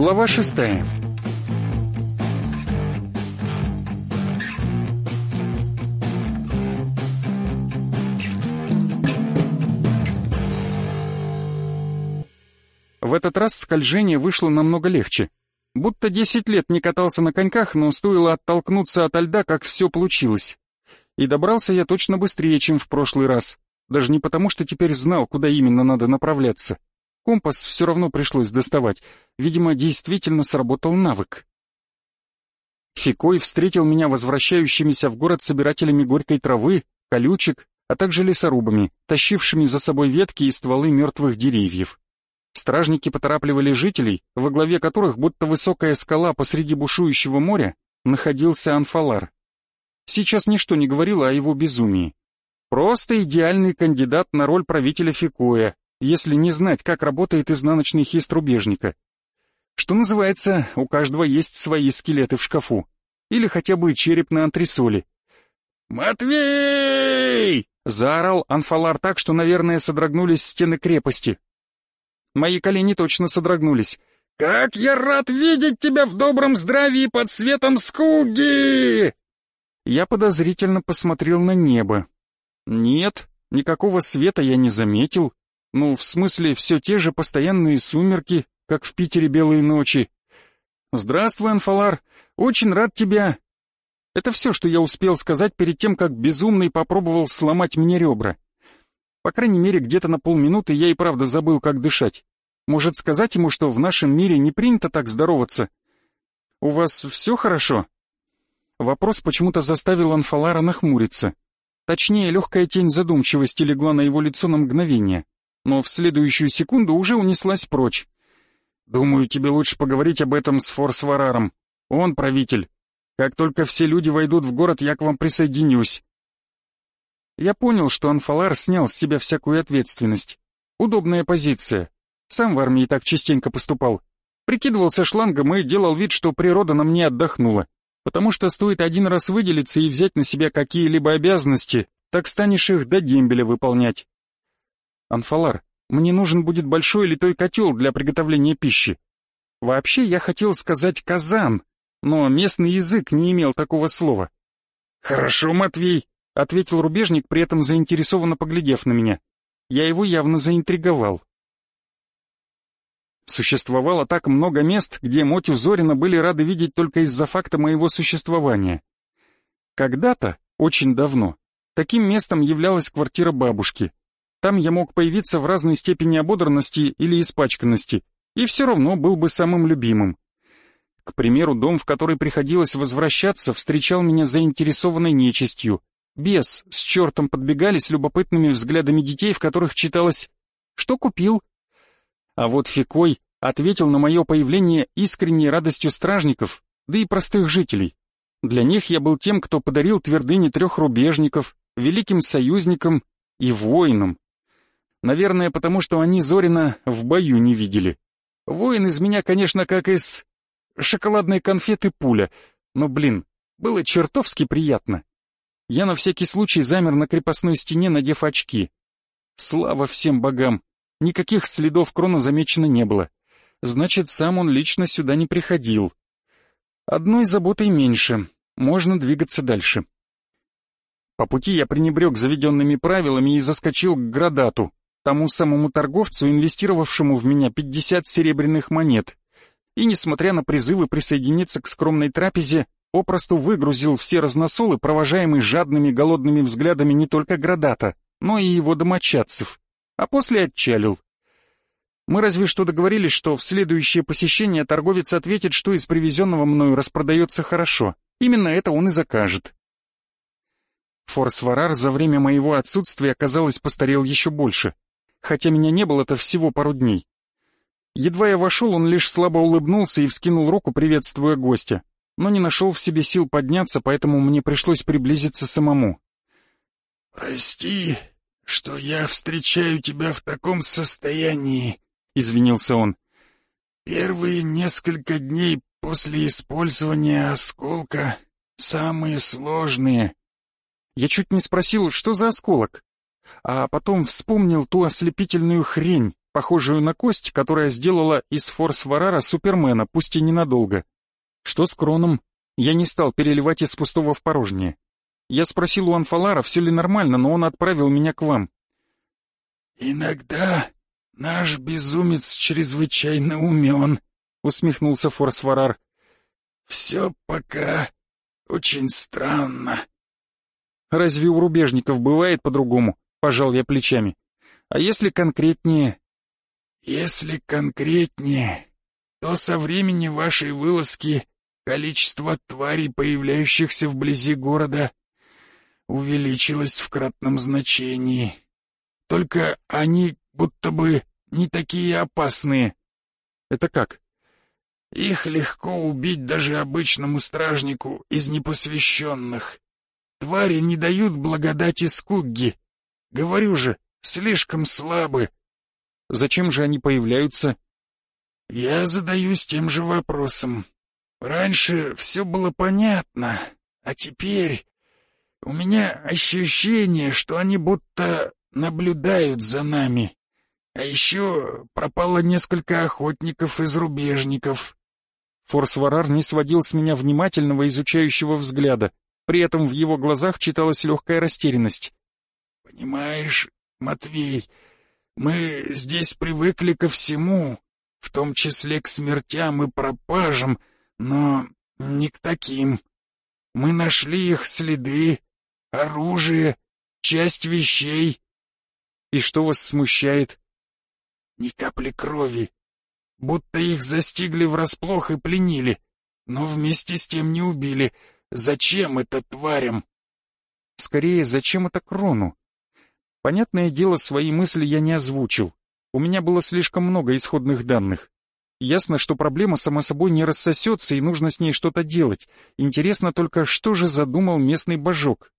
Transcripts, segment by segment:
Глава шестая В этот раз скольжение вышло намного легче. Будто десять лет не катался на коньках, но стоило оттолкнуться от льда, как все получилось. И добрался я точно быстрее, чем в прошлый раз. Даже не потому, что теперь знал, куда именно надо направляться. Компас все равно пришлось доставать. Видимо, действительно сработал навык. Фикой встретил меня возвращающимися в город собирателями горькой травы, колючек, а также лесорубами, тащившими за собой ветки и стволы мертвых деревьев. Стражники поторапливали жителей, во главе которых, будто высокая скала посреди бушующего моря, находился Анфалар. Сейчас ничто не говорило о его безумии. Просто идеальный кандидат на роль правителя Фикоя, если не знать, как работает изнаночный хист рубежника. Что называется, у каждого есть свои скелеты в шкафу. Или хотя бы череп на антресоли. «Матвей!» — заорал Анфалар так, что, наверное, содрогнулись стены крепости. Мои колени точно содрогнулись. «Как я рад видеть тебя в добром здравии под светом скуги!» Я подозрительно посмотрел на небо. Нет, никакого света я не заметил. Ну, в смысле, все те же постоянные сумерки, как в Питере белые ночи. «Здравствуй, Анфалар, очень рад тебя!» Это все, что я успел сказать перед тем, как безумный попробовал сломать мне ребра. По крайней мере, где-то на полминуты я и правда забыл, как дышать. Может сказать ему, что в нашем мире не принято так здороваться? «У вас все хорошо?» Вопрос почему-то заставил Анфалара нахмуриться. Точнее, легкая тень задумчивости легла на его лицо на мгновение, но в следующую секунду уже унеслась прочь. «Думаю, тебе лучше поговорить об этом с Форсвараром. Он правитель. Как только все люди войдут в город, я к вам присоединюсь». Я понял, что Анфалар снял с себя всякую ответственность. Удобная позиция. Сам в армии так частенько поступал. Прикидывался шлангом и делал вид, что природа на мне отдохнула. Потому что стоит один раз выделиться и взять на себя какие-либо обязанности, так станешь их до дембеля выполнять. Анфалар, мне нужен будет большой литой котел для приготовления пищи. Вообще я хотел сказать казан, но местный язык не имел такого слова. «Хорошо, Матвей», — ответил рубежник, при этом заинтересованно поглядев на меня. Я его явно заинтриговал. Существовало так много мест, где Мотю Зорина были рады видеть только из-за факта моего существования. Когда-то, очень давно, таким местом являлась квартира бабушки. Там я мог появиться в разной степени ободранности или испачканности, и все равно был бы самым любимым. К примеру, дом, в который приходилось возвращаться, встречал меня заинтересованной нечистью. Бес с чертом подбегали с любопытными взглядами детей, в которых читалось «Что купил? А вот Фикой ответил на мое появление искренней радостью стражников, да и простых жителей. Для них я был тем, кто подарил твердыни трех рубежников, великим союзникам и воинам. Наверное, потому что они Зорина в бою не видели. Воин из меня, конечно, как из шоколадной конфеты пуля, но, блин, было чертовски приятно. Я на всякий случай замер на крепостной стене, надев очки. Слава всем богам! Никаких следов крона замечено не было. Значит, сам он лично сюда не приходил. Одной заботой меньше. Можно двигаться дальше. По пути я пренебрег заведенными правилами и заскочил к Градату, тому самому торговцу, инвестировавшему в меня 50 серебряных монет. И, несмотря на призывы присоединиться к скромной трапезе, попросту выгрузил все разносолы, провожаемые жадными голодными взглядами не только Градата, но и его домочадцев а после отчалил. Мы разве что договорились, что в следующее посещение торговец ответит, что из привезенного мною распродается хорошо. Именно это он и закажет. Форсварар за время моего отсутствия, казалось, постарел еще больше, хотя меня не было-то всего пару дней. Едва я вошел, он лишь слабо улыбнулся и вскинул руку, приветствуя гостя, но не нашел в себе сил подняться, поэтому мне пришлось приблизиться самому. «Прости, что я встречаю тебя в таком состоянии», — извинился он. «Первые несколько дней после использования осколка самые сложные». Я чуть не спросил, что за осколок, а потом вспомнил ту ослепительную хрень, похожую на кость, которая сделала из форс-варара Супермена, пусть и ненадолго. Что с кроном? Я не стал переливать из пустого в порожнее. Я спросил у Анфалара, все ли нормально, но он отправил меня к вам. «Иногда наш безумец чрезвычайно умен», — усмехнулся Форсварар. «Все пока очень странно». «Разве у рубежников бывает по-другому?» — пожал я плечами. «А если конкретнее?» «Если конкретнее, то со времени вашей вылазки количество тварей, появляющихся вблизи города, увеличилось в кратном значении. Только они будто бы не такие опасные. Это как? Их легко убить даже обычному стражнику из непосвященных. Твари не дают благодати скугги. Говорю же, слишком слабы. Зачем же они появляются? Я задаюсь тем же вопросом. Раньше все было понятно, а теперь у меня ощущение, что они будто наблюдают за нами. А еще пропало несколько охотников из рубежников. Форсварар не сводил с меня внимательного изучающего взгляда. При этом в его глазах читалась легкая растерянность. «Понимаешь, Матвей, мы здесь привыкли ко всему, в том числе к смертям и пропажам, но не к таким. Мы нашли их следы, оружие, часть вещей. И что вас смущает? Ни капли крови. Будто их застигли врасплох и пленили, но вместе с тем не убили. Зачем это тварям? Скорее, зачем это Крону? Понятное дело, свои мысли я не озвучил. У меня было слишком много исходных данных. Ясно, что проблема сама собой не рассосется и нужно с ней что-то делать. Интересно только, что же задумал местный божок?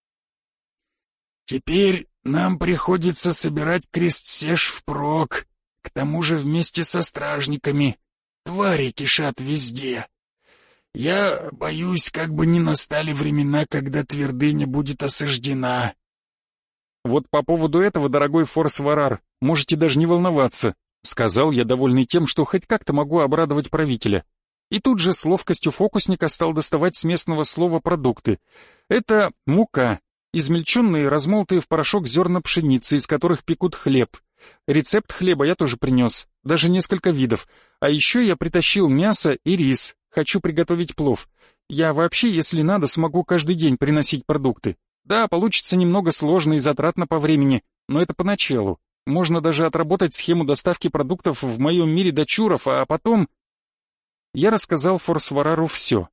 Теперь нам приходится собирать крест-сеш впрок, к тому же вместе со стражниками. Твари кишат везде. Я боюсь, как бы не настали времена, когда твердыня будет осаждена. Вот по поводу этого, дорогой Форс-Варар, можете даже не волноваться, сказал я, довольный тем, что хоть как-то могу обрадовать правителя. И тут же с ловкостью фокусника стал доставать с местного слова продукты. Это мука, измельченные, размолотые в порошок зерна пшеницы, из которых пекут хлеб. Рецепт хлеба я тоже принес, даже несколько видов. А еще я притащил мясо и рис, хочу приготовить плов. Я вообще, если надо, смогу каждый день приносить продукты. Да, получится немного сложно и затратно по времени, но это поначалу. Можно даже отработать схему доставки продуктов в моем мире до Чуров, а потом... Я рассказал Форсварару все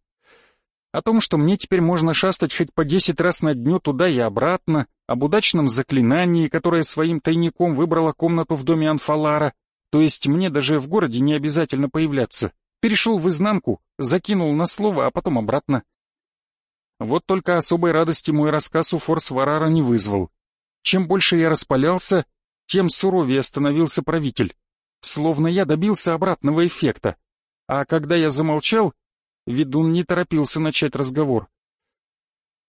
о том, что мне теперь можно шастать хоть по десять раз на дню туда и обратно, об удачном заклинании, которое своим тайником выбрало комнату в доме Анфалара, то есть мне даже в городе не обязательно появляться. Перешел в изнанку, закинул на слово, а потом обратно. Вот только особой радости мой рассказ у Форс-Варара не вызвал. Чем больше я распалялся, тем суровее становился правитель. Словно я добился обратного эффекта. А когда я замолчал, Ведун не торопился начать разговор.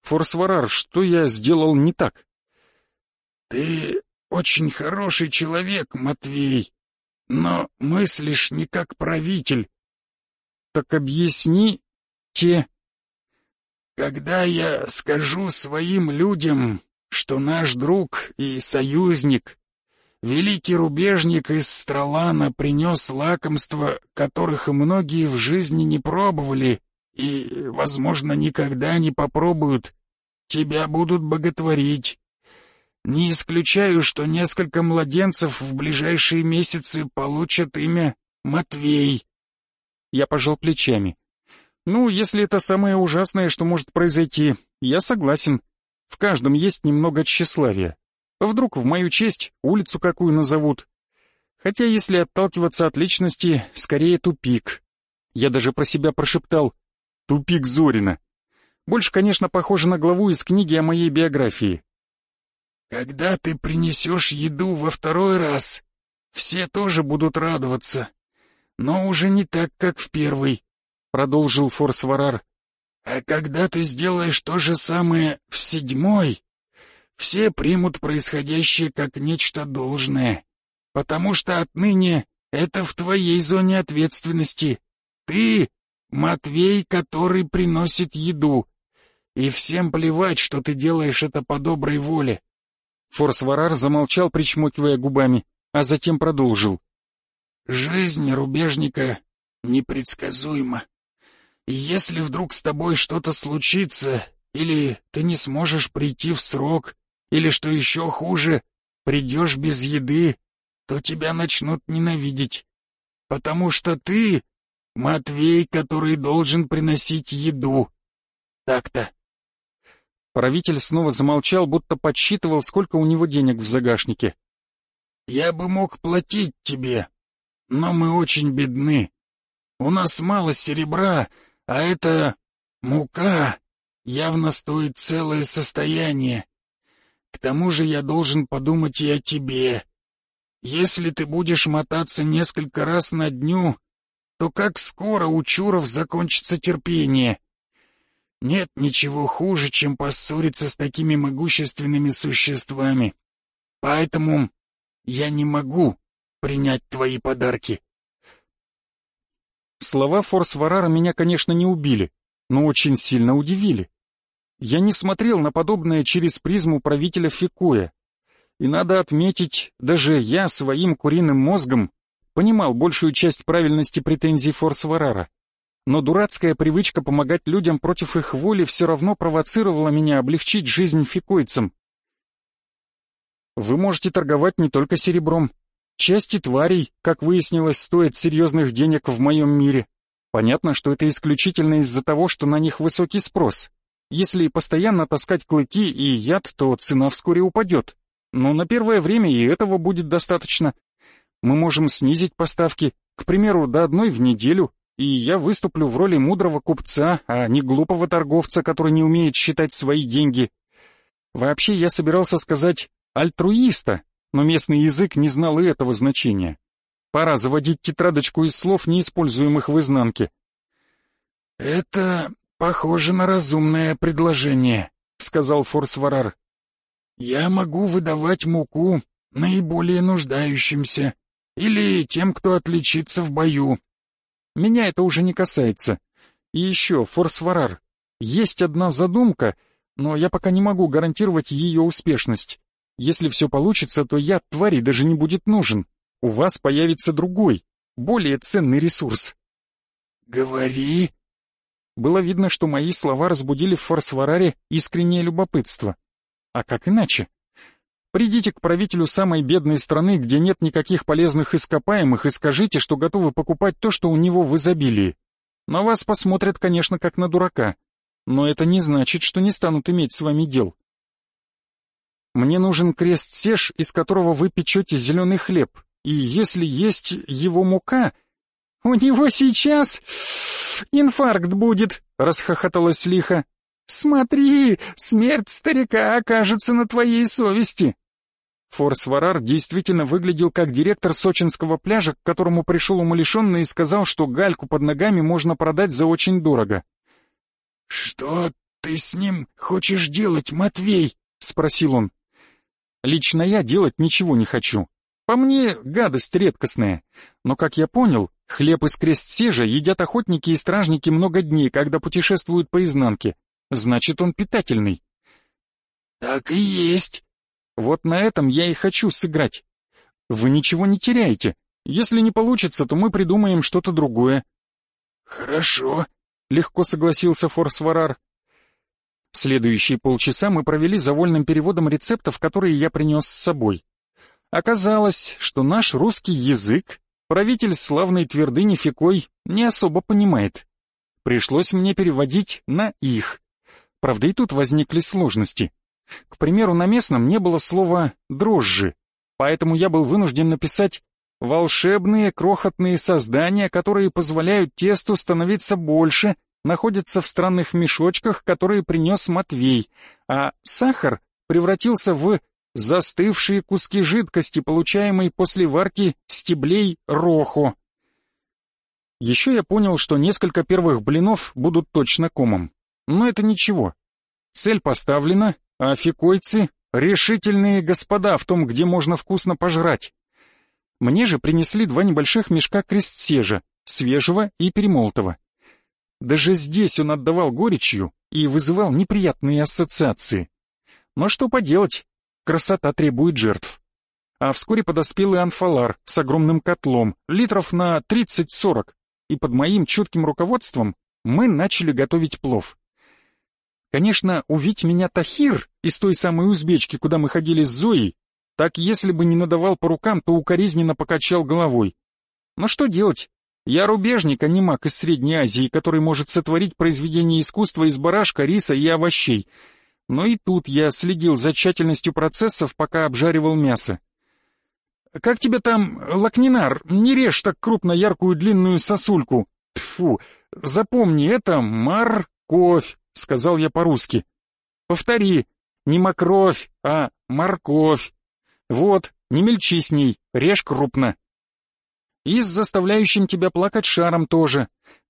«Форсварар, что я сделал не так?» «Ты очень хороший человек, Матвей, но мыслишь не как правитель». «Так объясни те...» «Когда я скажу своим людям, что наш друг и союзник великий рубежник из Стралана принес лакомства, которых многие в жизни не пробовали и, возможно, никогда не попробуют. Тебя будут боготворить. Не исключаю, что несколько младенцев в ближайшие месяцы получат имя Матвей. Я пожал плечами. Ну, если это самое ужасное, что может произойти, я согласен. В каждом есть немного тщеславия. Вдруг в мою честь улицу какую назовут. Хотя, если отталкиваться от личности, скорее тупик. Я даже про себя прошептал «Тупик Зорина». Больше, конечно, похоже на главу из книги о моей биографии. «Когда ты принесешь еду во второй раз, все тоже будут радоваться, но уже не так, как в первый», — продолжил Форсварар. «А когда ты сделаешь то же самое в седьмой, все примут происходящее как нечто должное. потому что отныне это в твоей зоне ответственности. Ты — Матвей, который приносит еду. И всем плевать, что ты делаешь это по доброй воле. Форсварар замолчал, причмокивая губами, а затем продолжил. «Жизнь рубежника непредсказуема. И если вдруг с тобой что-то случится, или ты не сможешь прийти в срок, или, что еще хуже, придешь без еды, то тебя начнут ненавидеть. Потому что ты — Матвей, который должен приносить еду. Так-то. Правитель снова замолчал, будто подсчитывал, сколько у него денег в загашнике. «Я бы мог платить тебе, но мы очень бедны. У нас мало серебра, а это мука явно стоит целое состояние. К тому же я должен подумать и о тебе. Если ты будешь мотаться несколько раз на дню, то как скоро у чуров закончится терпение? Нет ничего хуже, чем поссориться с такими могущественными существами. Поэтому я не могу принять твои подарки. Слова Форс-Варара меня, конечно, не убили, но очень сильно удивили. Я не смотрел на подобное через призму правителя Фикуя. И надо отметить, даже я своим куриным мозгом понимал большую часть правильности претензий Форс-Варара. Но дурацкая привычка помогать людям против их воли все равно провоцировала меня облегчить жизнь фикойцам. Вы можете торговать не только серебром. Части тварей, как выяснилось, стоят серьезных денег в моем мире. Понятно, что это исключительно из-за того, что на них высокий спрос. Если постоянно таскать клыки и яд, то цена вскоре упадет. Но на первое время и этого будет достаточно. Мы можем снизить поставки, к примеру, до одной в неделю, и я выступлю в роли мудрого купца, а не глупого торговца, который не умеет считать свои деньги. Вообще, я собирался сказать «альтруиста», но местный язык не знал и этого значения. Пора заводить тетрадочку из слов, неиспользуемых в изнанке. «Это «Похоже на разумное предложение», — сказал Форсварар. «Я могу выдавать муку наиболее нуждающимся или тем, кто отличится в бою. Меня это уже не касается. И еще, Форсварар, есть одна задумка, но я пока не могу гарантировать ее успешность. Если все получится, то яд твари даже не будет нужен. У вас появится другой, более ценный ресурс». «Говори», было видно, что мои слова разбудили в Форсвараре искреннее любопытство. А как иначе? Придите к правителю самой бедной страны, где нет никаких полезных ископаемых, и скажите, что готовы покупать то, что у него в изобилии. На вас посмотрят, конечно, как на дурака, но это не значит, что не станут иметь с вами дел. Мне нужен крест-сеш, из которого вы печете зеленый хлеб, и если есть его мука... «У него сейчас инфаркт будет!» — расхохоталась лихо. «Смотри, смерть старика окажется на твоей совести!» Форс-Варар действительно выглядел как директор сочинского пляжа, к которому пришел умалишенный и сказал, что гальку под ногами можно продать за очень дорого. «Что ты с ним хочешь делать, Матвей?» — спросил он. «Лично я делать ничего не хочу. По мне, гадость редкостная. Но, как я понял, хлеб из крестсежа едят охотники и стражники много дней, когда путешествуют по изнанке. Значит, он питательный. Так и есть. Вот на этом я и хочу сыграть. Вы ничего не теряете. Если не получится, то мы придумаем что-то другое. Хорошо, легко согласился Форсварар. Следующие полчаса мы провели за вольным переводом рецептов, которые я принес с собой. Оказалось, что наш русский язык правитель славной твердыни Фикой не особо понимает. Пришлось мне переводить на их. Правда, и тут возникли сложности. К примеру, на местном не было слова «дрожжи», поэтому я был вынужден написать «волшебные крохотные создания, которые позволяют тесту становиться больше», находятся в странных мешочках, которые принес Матвей, а сахар превратился в застывшие куски жидкости, получаемой после варки стеблей рохо. Еще я понял, что несколько первых блинов будут точно комом. Но это ничего. Цель поставлена, а фикойцы — решительные господа в том, где можно вкусно пожрать. Мне же принесли два небольших мешка крестсежа, свежего и перемолотого. Даже здесь он отдавал горечью и вызывал неприятные ассоциации. Но что поделать, красота требует жертв. А вскоре подоспел и анфалар с огромным котлом, литров на 30-40, и под моим чутким руководством мы начали готовить плов. Конечно, увидеть меня Тахир из той самой узбечки, куда мы ходили с Зоей, так если бы не надавал по рукам, то укоризненно покачал головой. Но что делать? Я рубежник, а не маг из Средней Азии, который может сотворить произведение искусства из барашка, риса и овощей. Но и тут я следил за тщательностью процессов, пока обжаривал мясо. «Как тебе там, лакнинар, не режь так крупно яркую длинную сосульку. Тфу, запомни, это морковь», — сказал я по-русски. «Повтори, не мокровь, а морковь. Вот, не мельчи с ней, режь крупно». «И с заставляющим тебя плакать шаром тоже.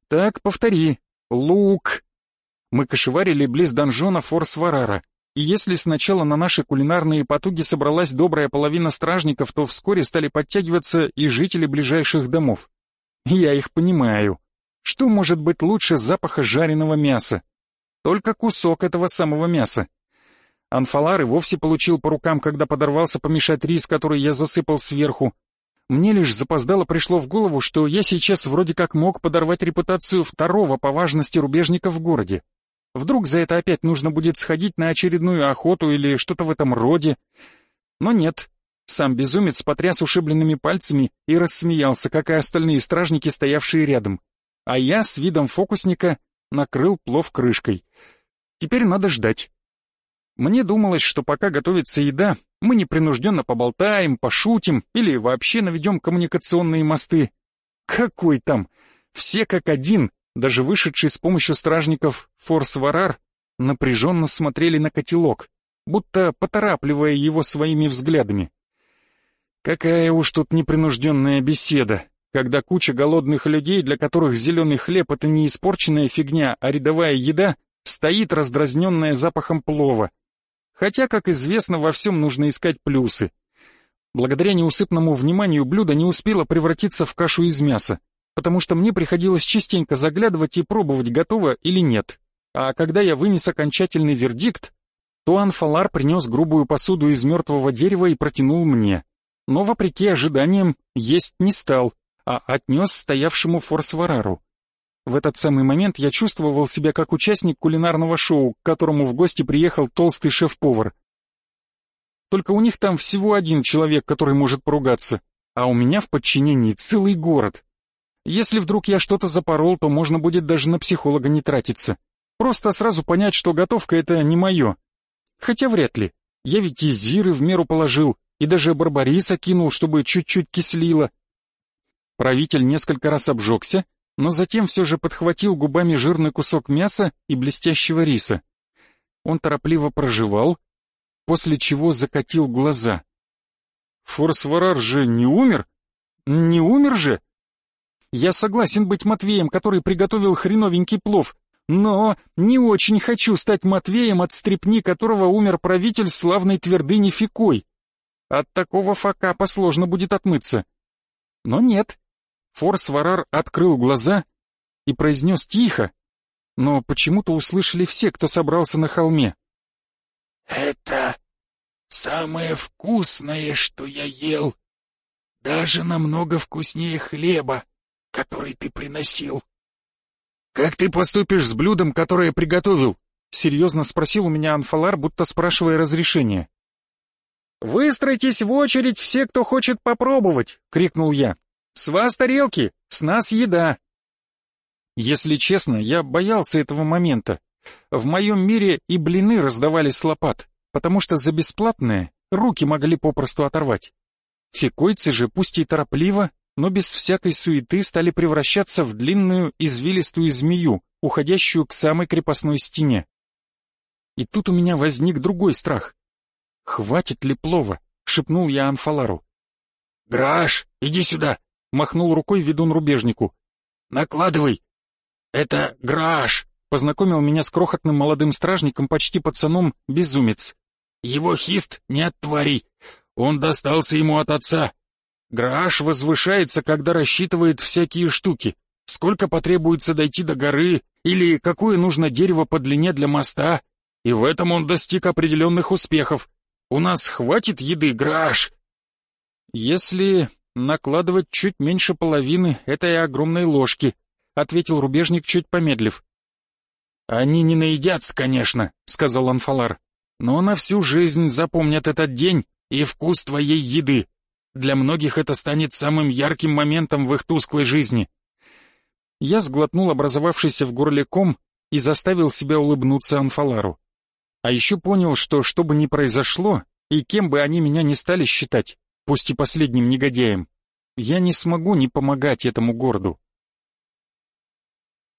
Так, повтори, лук». Мы кошеварили близ донжона Форс-Варара. И если сначала на наши кулинарные потуги собралась добрая половина стражников, то вскоре стали подтягиваться и жители ближайших домов. Я их понимаю. Что может быть лучше запаха жареного мяса? Только кусок этого самого мяса. Анфалар и вовсе получил по рукам, когда подорвался помешать рис, который я засыпал сверху. Мне лишь запоздало пришло в голову, что я сейчас вроде как мог подорвать репутацию второго по важности рубежника в городе. Вдруг за это опять нужно будет сходить на очередную охоту или что-то в этом роде. Но нет. Сам безумец потряс ушибленными пальцами и рассмеялся, как и остальные стражники, стоявшие рядом. А я с видом фокусника накрыл плов крышкой. Теперь надо ждать. Мне думалось, что пока готовится еда, мы непринужденно поболтаем, пошутим или вообще наведем коммуникационные мосты. Какой там? Все как один даже вышедший с помощью стражников Форс-Варар, напряженно смотрели на котелок, будто поторапливая его своими взглядами. Какая уж тут непринужденная беседа, когда куча голодных людей, для которых зеленый хлеб — это не испорченная фигня, а рядовая еда, стоит раздразненная запахом плова. Хотя, как известно, во всем нужно искать плюсы. Благодаря неусыпному вниманию блюдо не успело превратиться в кашу из мяса потому что мне приходилось частенько заглядывать и пробовать, готово или нет. А когда я вынес окончательный вердикт, то Анфалар принес грубую посуду из мертвого дерева и протянул мне. Но, вопреки ожиданиям, есть не стал, а отнес стоявшему форсварару. В этот самый момент я чувствовал себя как участник кулинарного шоу, к которому в гости приехал толстый шеф-повар. Только у них там всего один человек, который может поругаться, а у меня в подчинении целый город. Если вдруг я что-то запорол, то можно будет даже на психолога не тратиться. Просто сразу понять, что готовка — это не мое. Хотя вряд ли. Я ведь и зиры в меру положил, и даже барбариса кинул, чтобы чуть-чуть кислило. Правитель несколько раз обжегся, но затем все же подхватил губами жирный кусок мяса и блестящего риса. Он торопливо проживал, после чего закатил глаза. Форсварар же не умер? Не умер же? Я согласен быть Матвеем, который приготовил хреновенький плов, но не очень хочу стать Матвеем, от стрепни которого умер правитель славной твердыни Фикой. От такого факапа сложно будет отмыться. Но нет. Форс-Варар открыл глаза и произнес тихо, но почему-то услышали все, кто собрался на холме. «Это самое вкусное, что я ел. Даже намного вкуснее хлеба который ты приносил. «Как ты поступишь с блюдом, которое приготовил?» — серьезно спросил у меня Анфалар, будто спрашивая разрешения. «Выстройтесь в очередь все, кто хочет попробовать!» — крикнул я. «С вас тарелки, с нас еда!» Если честно, я боялся этого момента. В моем мире и блины раздавались с лопат, потому что за бесплатное руки могли попросту оторвать. Фикойцы же, пусть и торопливо, но без всякой суеты стали превращаться в длинную извилистую змею, уходящую к самой крепостной стене. И тут у меня возник другой страх. «Хватит ли плова?» — шепнул я Анфалару. «Граш, иди сюда!» — махнул рукой ведун рубежнику. «Накладывай! Это Граш!» — познакомил меня с крохотным молодым стражником, почти пацаном, безумец. «Его хист не от тварей. Он достался ему от отца. Грааш возвышается, когда рассчитывает всякие штуки. Сколько потребуется дойти до горы, или какое нужно дерево по длине для моста. И в этом он достиг определенных успехов. У нас хватит еды, Грааш? Если накладывать чуть меньше половины этой огромной ложки, ответил рубежник, чуть помедлив. Они не наедятся, конечно, сказал Анфалар, но на всю жизнь запомнят этот день и вкус твоей еды. Для многих это станет самым ярким моментом в их тусклой жизни. Я сглотнул образовавшийся в горле ком и заставил себя улыбнуться Анфалару. А еще понял, что что бы ни произошло, и кем бы они меня не стали считать, пусть и последним негодяем, я не смогу не помогать этому городу.